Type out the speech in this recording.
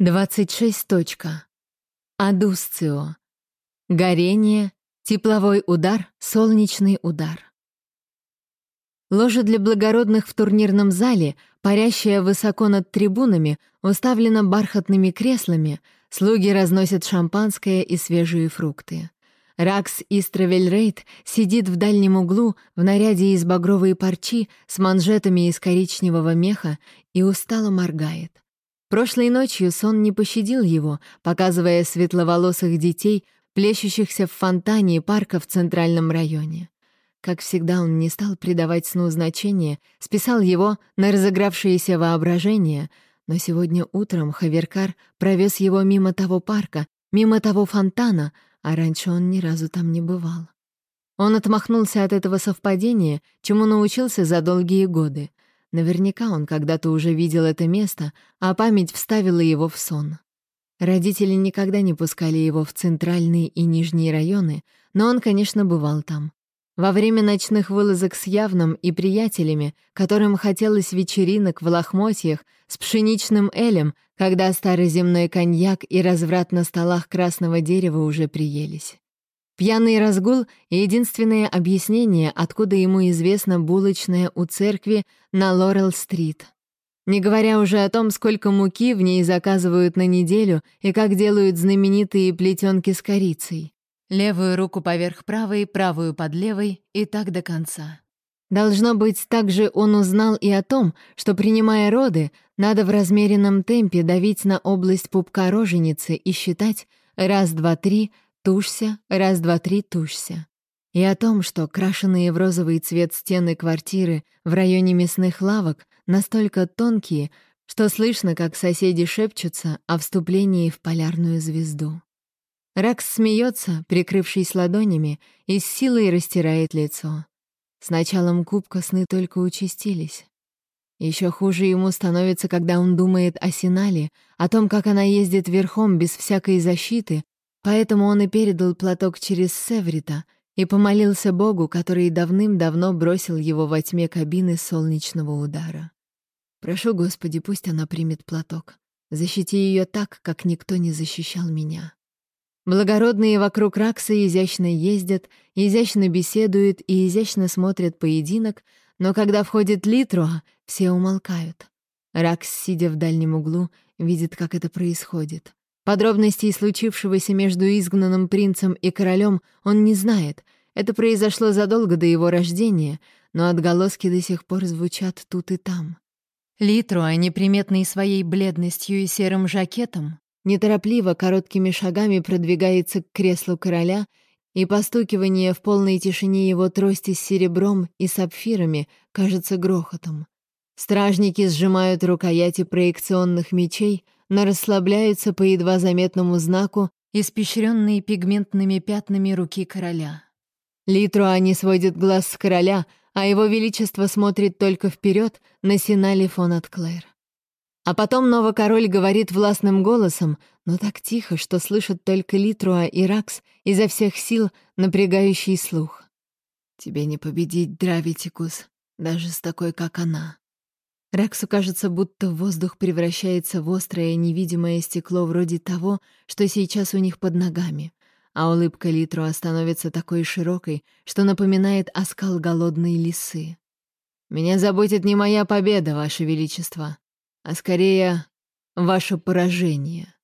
26. Точка. Адусцио. Горение, тепловой удар, солнечный удар. Ложа для благородных в турнирном зале, парящая высоко над трибунами, уставлена бархатными креслами, слуги разносят шампанское и свежие фрукты. Ракс Истравельрейд сидит в дальнем углу в наряде из багровой парчи с манжетами из коричневого меха и устало моргает. Прошлой ночью сон не пощадил его, показывая светловолосых детей, плещущихся в фонтане парка в центральном районе. Как всегда, он не стал придавать сну значения, списал его на разыгравшееся воображение, но сегодня утром Хаверкар провез его мимо того парка, мимо того фонтана, а раньше он ни разу там не бывал. Он отмахнулся от этого совпадения, чему научился за долгие годы. Наверняка он когда-то уже видел это место, а память вставила его в сон. Родители никогда не пускали его в центральные и нижние районы, но он, конечно, бывал там. Во время ночных вылазок с Явным и приятелями, которым хотелось вечеринок в лохмотьях с пшеничным элем, когда старый земной коньяк и разврат на столах красного дерева уже приелись. Пьяный разгул — единственное объяснение, откуда ему известно булочная у церкви на Лорел-стрит. Не говоря уже о том, сколько муки в ней заказывают на неделю и как делают знаменитые плетенки с корицей. Левую руку поверх правой, правую под левой и так до конца. Должно быть, также он узнал и о том, что, принимая роды, надо в размеренном темпе давить на область пупка роженицы и считать раз, два, три — Тушься, раз-два-три, тушься. И о том, что крашеные в розовый цвет стены квартиры в районе мясных лавок настолько тонкие, что слышно, как соседи шепчутся о вступлении в полярную звезду. Ракс смеется, прикрывшись ладонями, и с силой растирает лицо. С началом кубка сны только участились. Еще хуже ему становится, когда он думает о Синале, о том, как она ездит верхом без всякой защиты, Поэтому он и передал платок через Севрита и помолился Богу, который давным-давно бросил его во тьме кабины солнечного удара. «Прошу, Господи, пусть она примет платок. Защити ее так, как никто не защищал меня». Благородные вокруг Ракса изящно ездят, изящно беседуют и изящно смотрят поединок, но когда входит Литруа, все умолкают. Ракс, сидя в дальнем углу, видит, как это происходит. Подробностей случившегося между изгнанным принцем и королем он не знает. Это произошло задолго до его рождения, но отголоски до сих пор звучат тут и там. Литруа, неприметный своей бледностью и серым жакетом, неторопливо короткими шагами продвигается к креслу короля, и постукивание в полной тишине его трости с серебром и сапфирами кажется грохотом. Стражники сжимают рукояти проекционных мечей — но расслабляются по едва заметному знаку, испещренные пигментными пятнами руки короля. Литруа не сводит глаз с короля, а его величество смотрит только вперед на Синали фон Атклэр. А потом новокороль говорит властным голосом, но так тихо, что слышат только Литруа и Ракс изо всех сил, напрягающий слух. «Тебе не победить, Дравитикус, даже с такой, как она. Рексу кажется, будто воздух превращается в острое невидимое стекло вроде того, что сейчас у них под ногами, а улыбка Литру становится такой широкой, что напоминает оскал голодной лисы. «Меня заботит не моя победа, Ваше Величество, а скорее ваше поражение».